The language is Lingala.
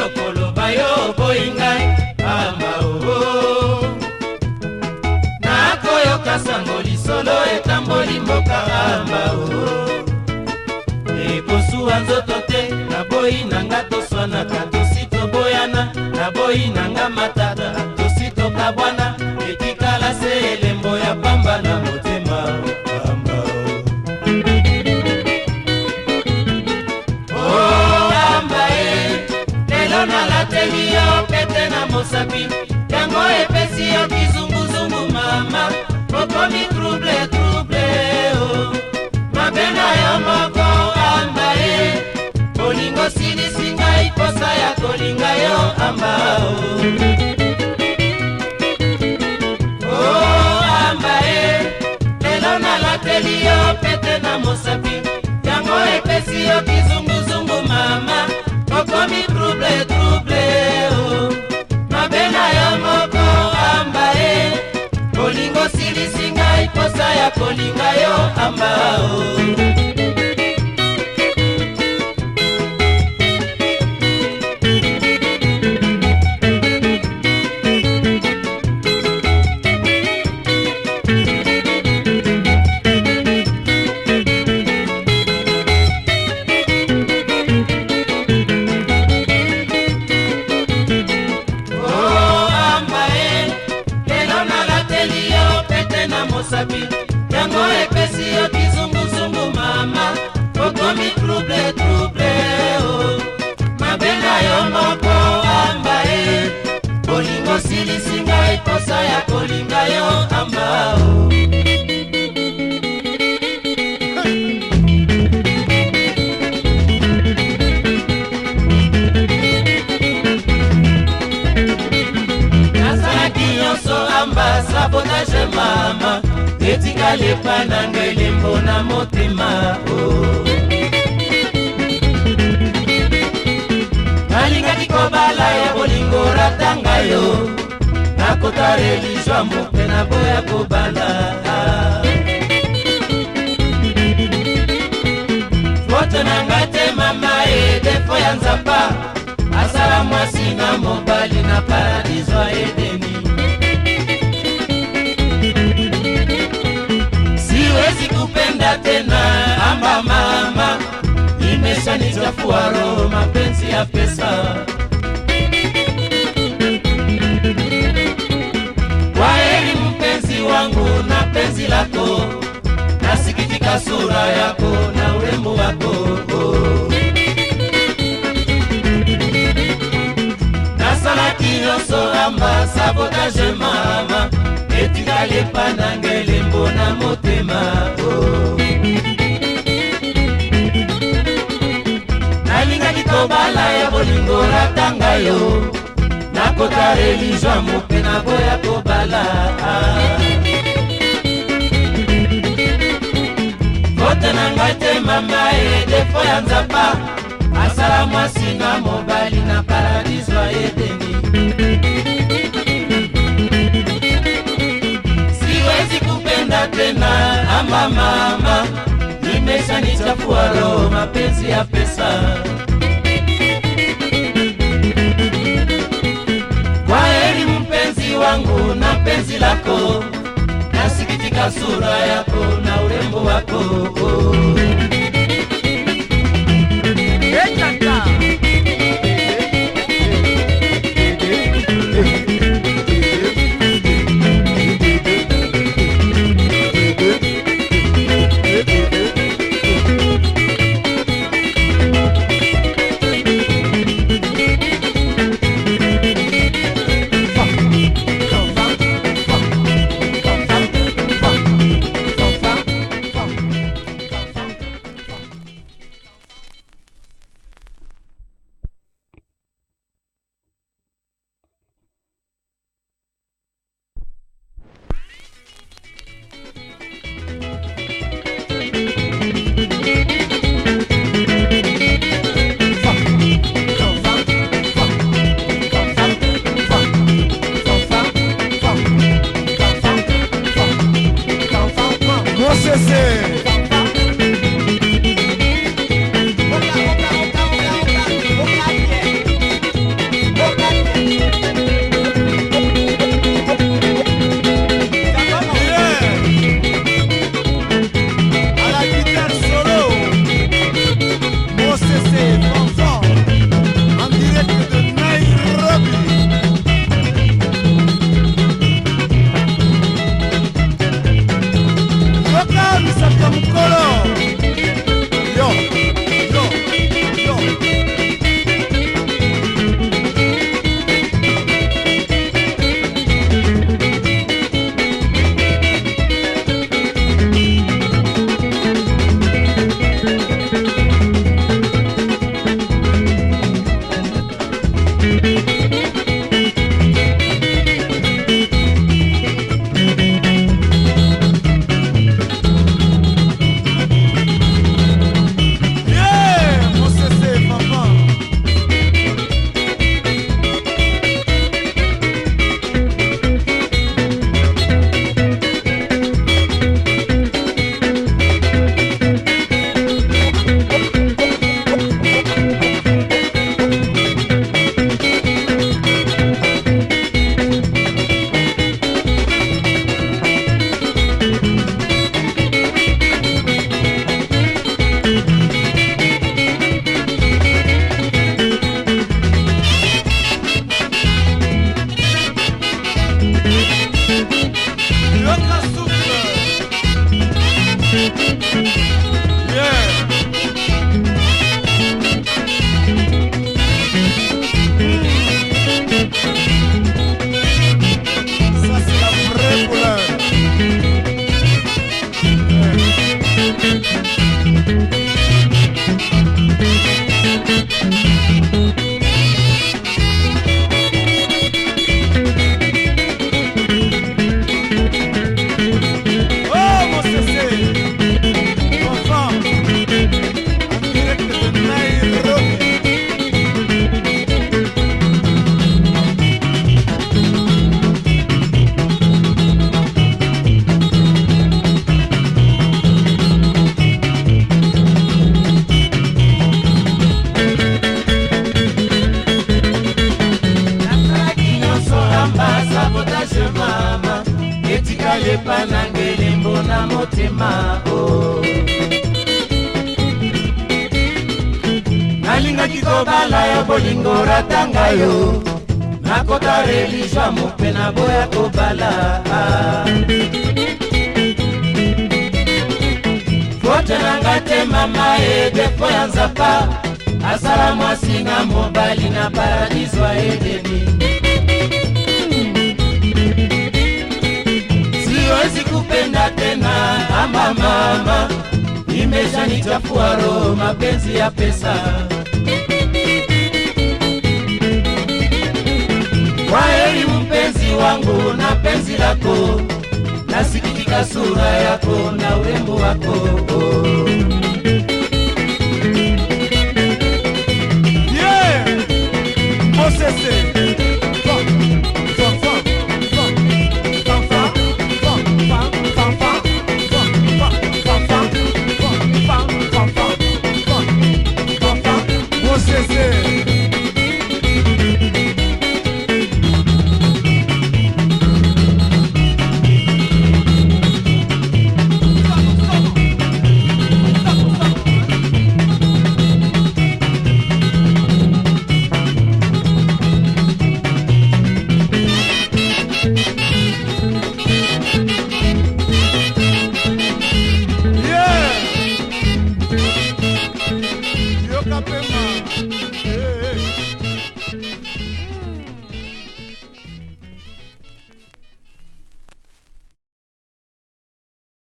yo koloba yo oboyi ngai pamba oo nakoyoka sango lisolo etamboli mboka amba oo ekosuwa nzoto te naboyi na nga toswanaka tosi toboyana naboyi na nga mata lekalepa na ngai lembo na motema o oh. nalingaki kobala ya bolingo ratanga yo nakotareli zwamu mpe naboya kobala oh. foto na ngai te mama e defo ya nzapa asala mwasi na mobali na tena amba mama imeshanichafua roho mapenzi ya pesa kwaheri mpenzi wangu na penzi lako nasikitika sura yako na urembo wako nasalaki nyonso amba sabotage mama etikalepanange bolingo natanga yo nakota relizwa moke naboya kobala vote na ngai te mama ye defo ya nzapa asala mwasi na mobali na paradiswa edeni siwezi kupenda tena ama mama nimesha nichafuaro mapenzi ya pesa wangu na penzi lako, nasikitika sura yako na urembo wako oh. Listen. mama etikali epananga elembo na motema o nalingaki kobala yo bolingo ratanga yo nakota religio mope naboya kobala fote nanga te mama edefo ya nzapa asala mwasi na mobali na paradiso ya edeni tena, ama mama, nimeshanichafua roho mapenzi ya pesa. Kwa mpenzi wangu na penzi lako, nasikitika sura yako na urembo wako oh.